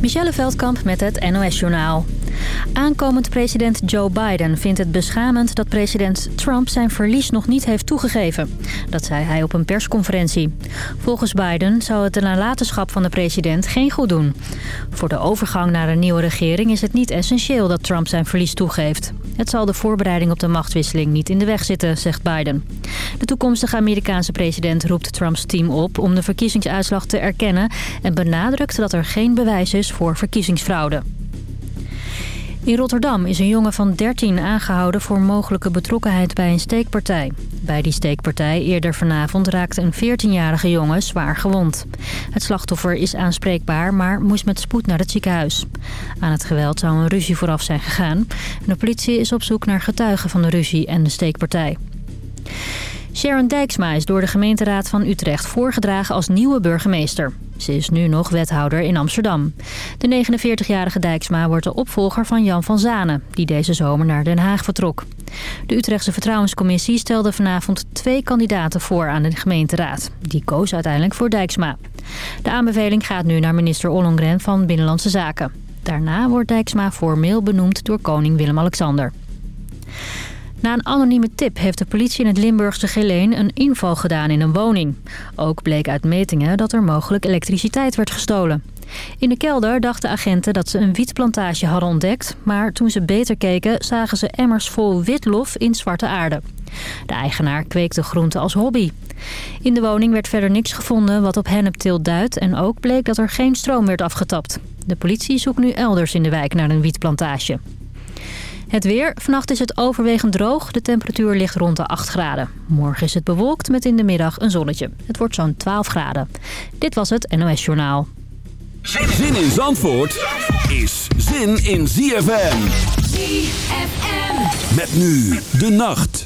Michelle Veldkamp met het NOS-journaal. Aankomend president Joe Biden vindt het beschamend dat president Trump zijn verlies nog niet heeft toegegeven. Dat zei hij op een persconferentie. Volgens Biden zou het de nalatenschap van de president geen goed doen. Voor de overgang naar een nieuwe regering is het niet essentieel dat Trump zijn verlies toegeeft. Het zal de voorbereiding op de machtswisseling niet in de weg zitten, zegt Biden. De toekomstige Amerikaanse president roept Trumps team op om de verkiezingsuitslag te erkennen... en benadrukt dat er geen bewijs is voor verkiezingsfraude. In Rotterdam is een jongen van 13 aangehouden voor mogelijke betrokkenheid bij een steekpartij. Bij die steekpartij eerder vanavond raakte een 14-jarige jongen zwaar gewond. Het slachtoffer is aanspreekbaar, maar moest met spoed naar het ziekenhuis. Aan het geweld zou een ruzie vooraf zijn gegaan. De politie is op zoek naar getuigen van de ruzie en de steekpartij. Sharon Dijksma is door de gemeenteraad van Utrecht voorgedragen als nieuwe burgemeester. Ze is nu nog wethouder in Amsterdam. De 49-jarige Dijksma wordt de opvolger van Jan van Zanen... die deze zomer naar Den Haag vertrok. De Utrechtse Vertrouwenscommissie stelde vanavond twee kandidaten voor aan de gemeenteraad. Die koos uiteindelijk voor Dijksma. De aanbeveling gaat nu naar minister Ollongren van Binnenlandse Zaken. Daarna wordt Dijksma formeel benoemd door koning Willem-Alexander. Na een anonieme tip heeft de politie in het Limburgse Geleen een inval gedaan in een woning. Ook bleek uit metingen dat er mogelijk elektriciteit werd gestolen. In de kelder dachten agenten dat ze een wietplantage hadden ontdekt... maar toen ze beter keken zagen ze emmers vol witlof in zwarte aarde. De eigenaar kweekte groenten als hobby. In de woning werd verder niks gevonden wat op hennepteelt duidt... en ook bleek dat er geen stroom werd afgetapt. De politie zoekt nu elders in de wijk naar een wietplantage. Het weer. Vannacht is het overwegend droog. De temperatuur ligt rond de 8 graden. Morgen is het bewolkt met in de middag een zonnetje. Het wordt zo'n 12 graden. Dit was het NOS Journaal. Zin in Zandvoort is zin in ZFM. ZFM. Met nu de nacht.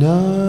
No.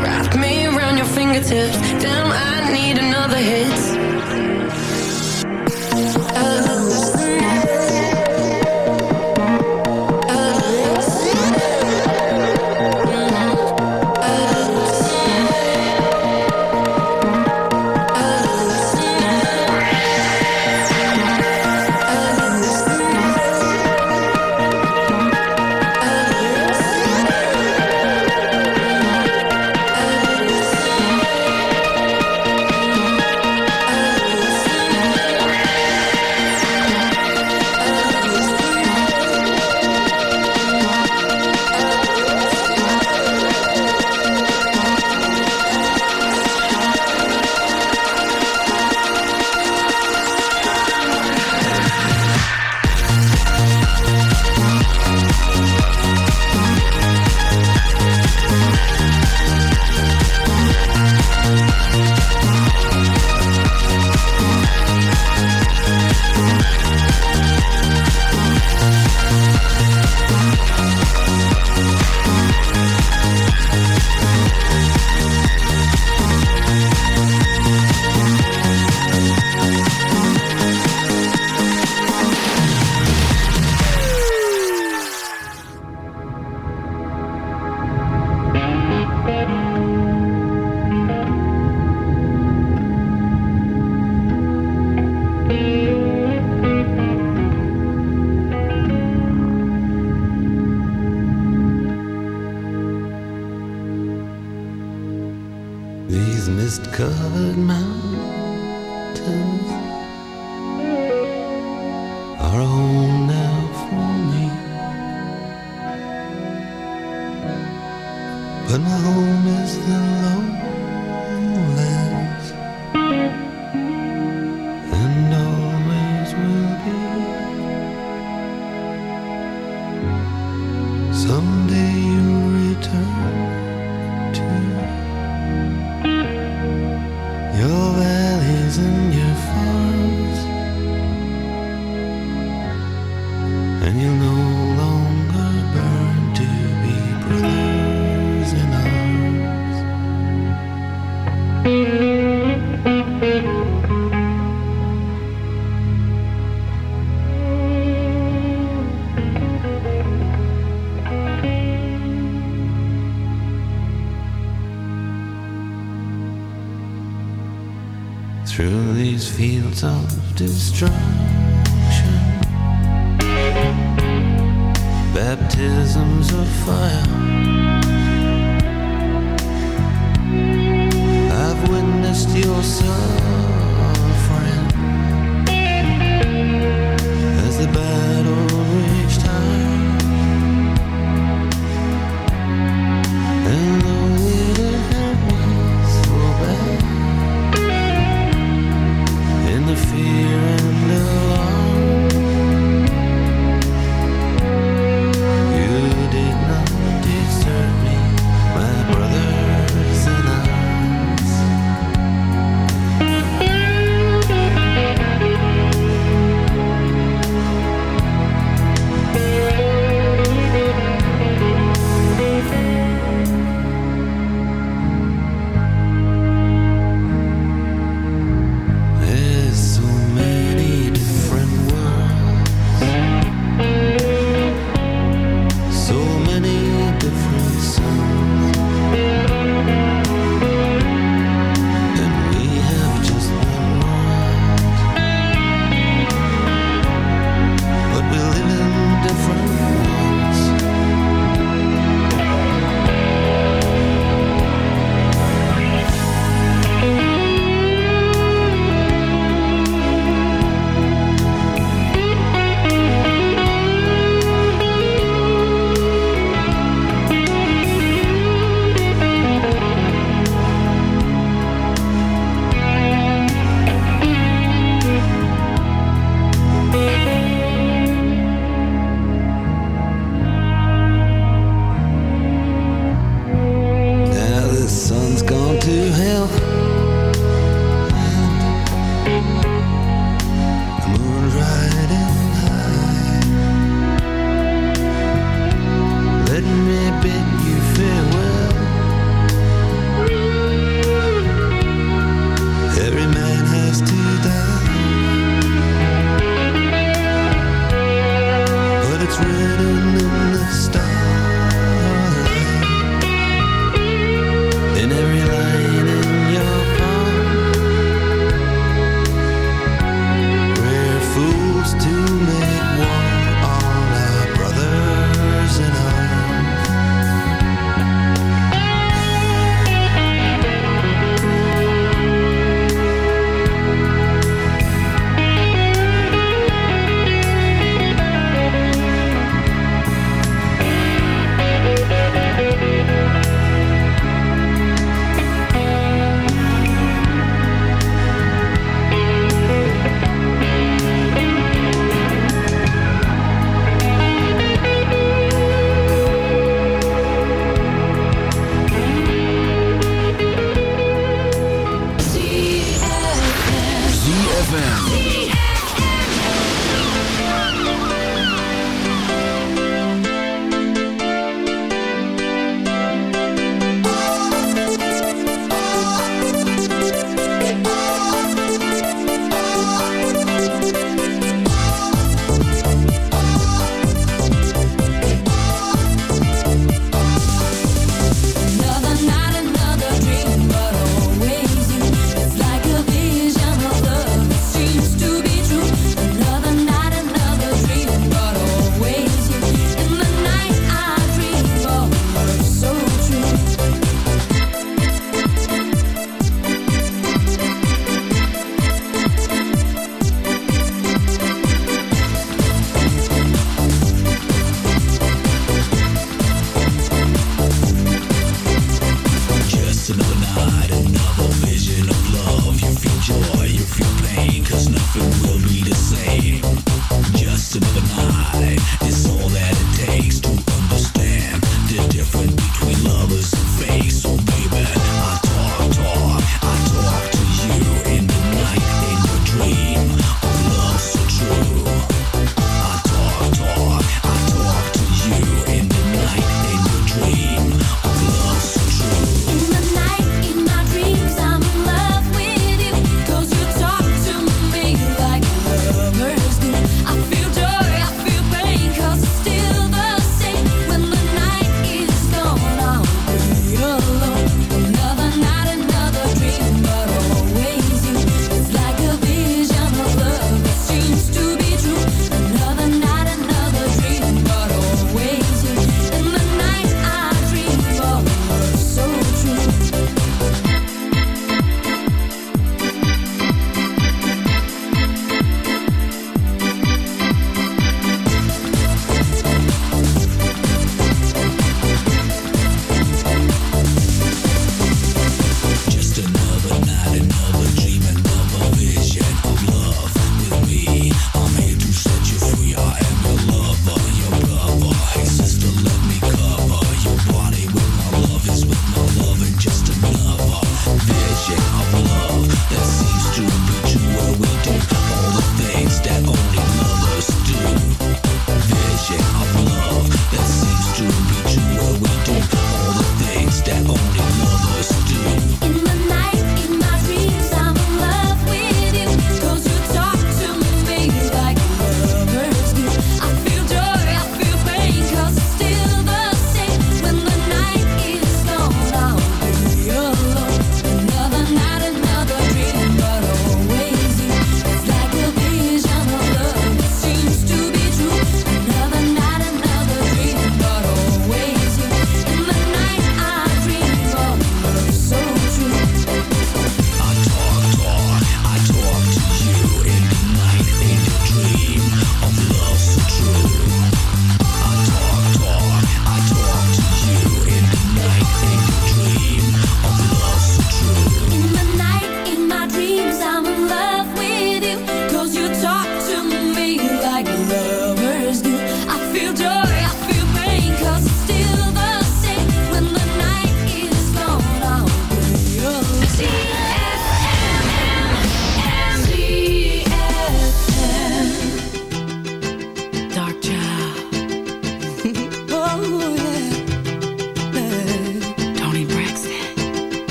Wrap me around your fingertips. Damn, I need another hit. mountains. distant strong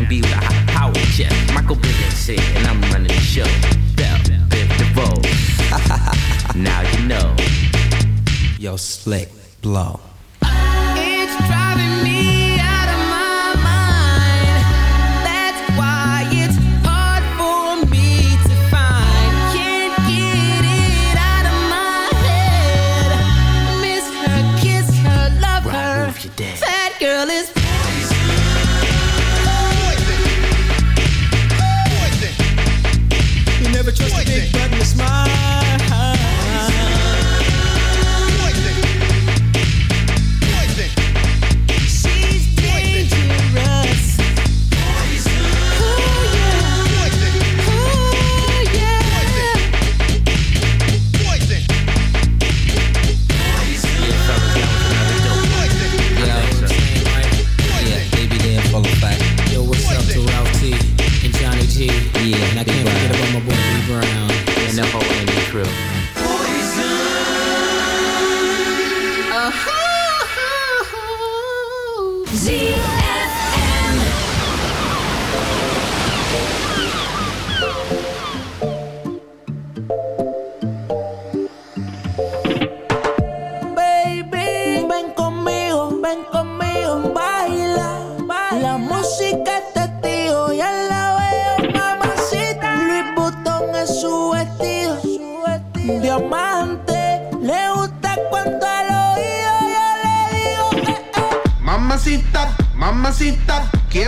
can be with a high power chest. Michael Bivens said, and I'm running the show. Bell, Biff DeVoe. now you know. Yo, slick blow.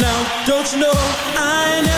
now, don't you know I'm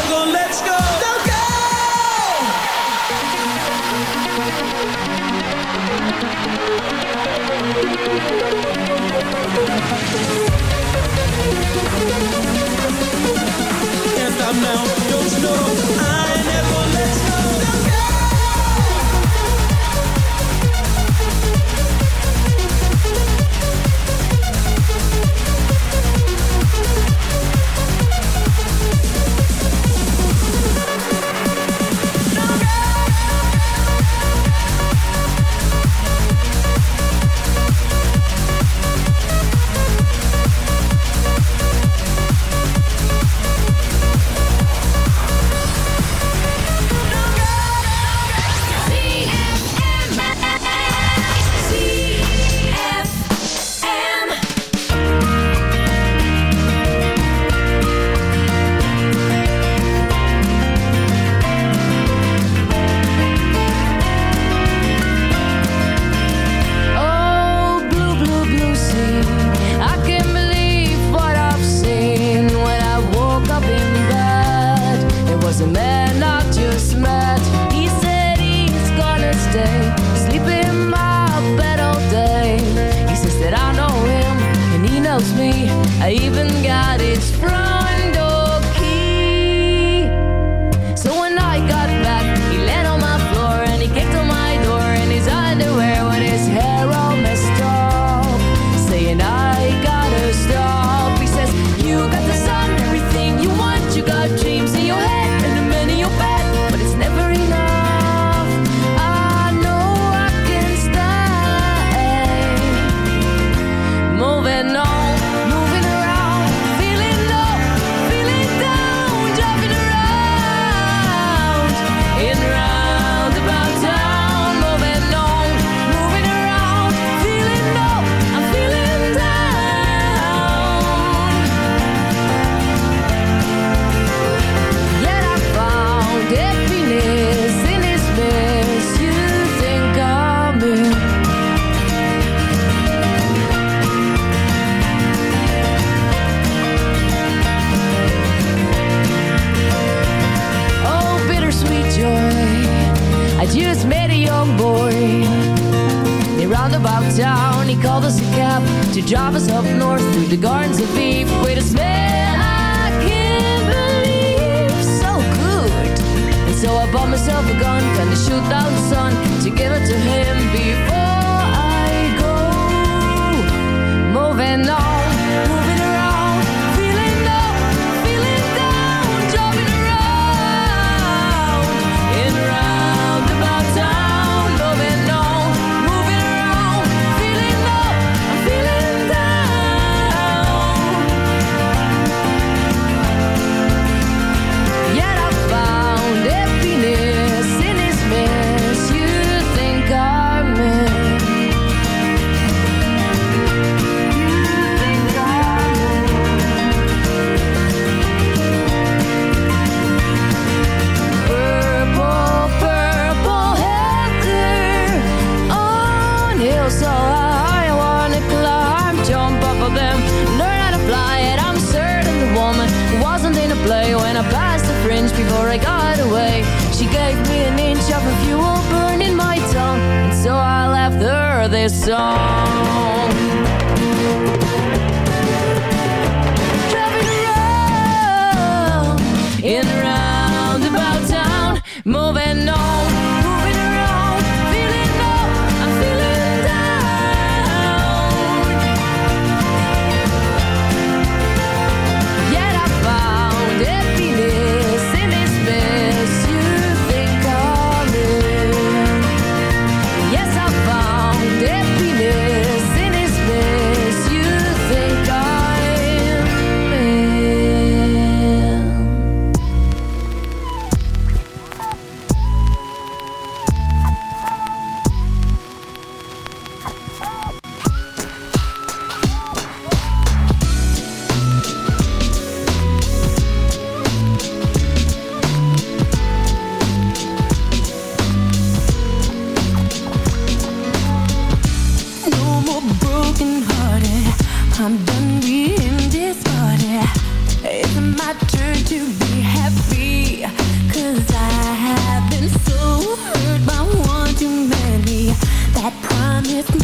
if we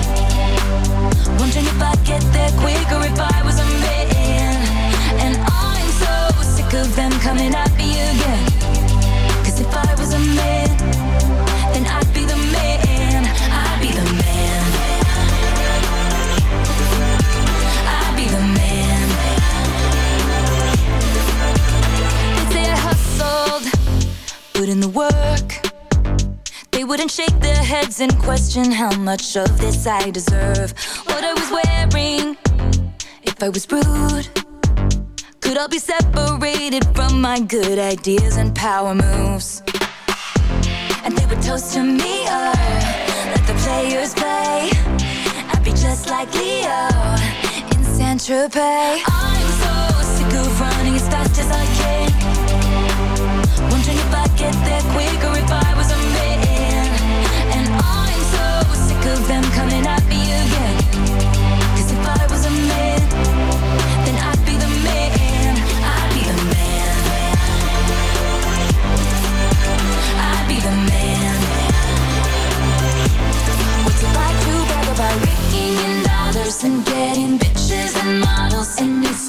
Heads and question how much of this I deserve. What I was wearing, if I was rude. Could I be separated from my good ideas and power moves. And they would toast to me, or let the players play. I'd be just like Leo in Saint Tropez. I'm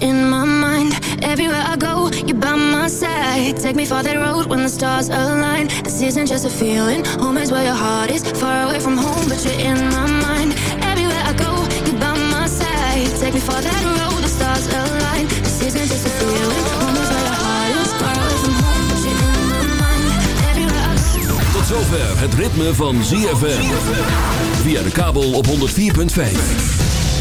you're in my mind. Everywhere I go, you're by my side. Take me for that road when the stars align. This isn't just a feeling, home is where your heart is. Far away from home, but you're in my mind. Everywhere I go, you're by my side. Take me for that road, the stars align. This isn't just a feeling, home is where your heart is. Far away from home, but you're in my mind. Everywhere I go. Tot zover het ritme van ZFM. Via de kabel op 104.5.